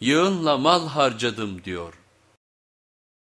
yığınla mal harcadım diyor.